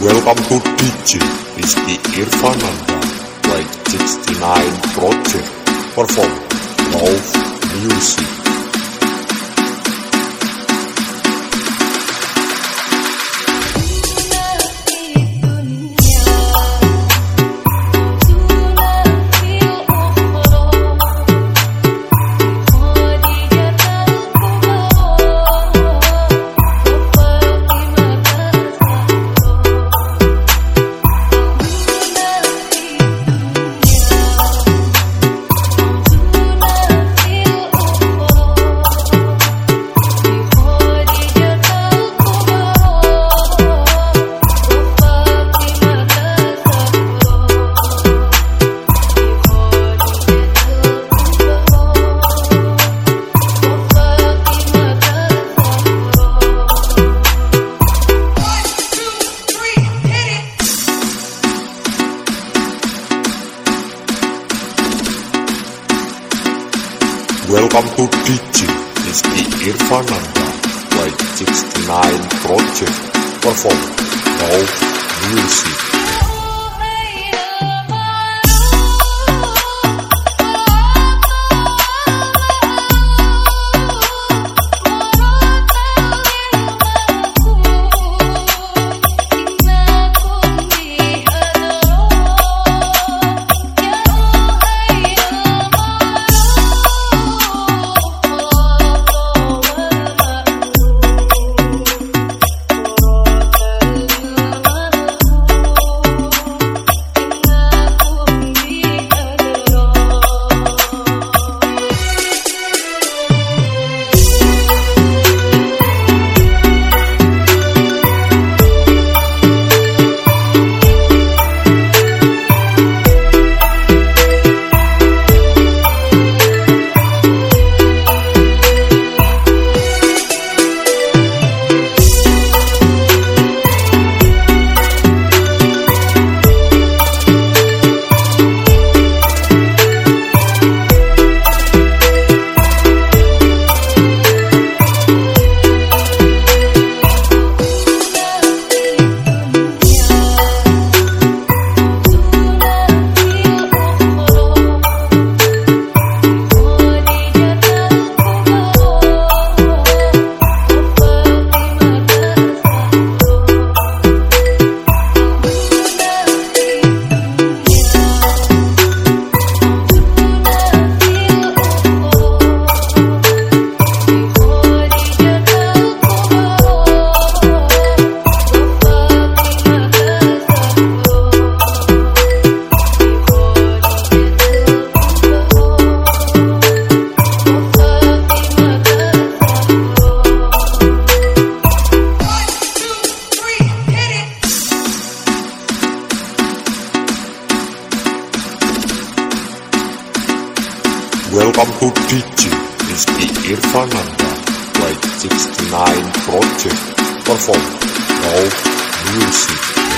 Welcome to DJ Rizky Irfananda White 69 Project. Perform Love Music Welcome to DJ Rizky Irfananda White 69 Project. Perform. Love Music Welcome to DJ Rizky Irfananda White 69 Project Perform Love Music